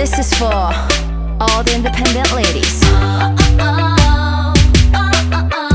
This is for all the independent ladies. Oh, oh, oh,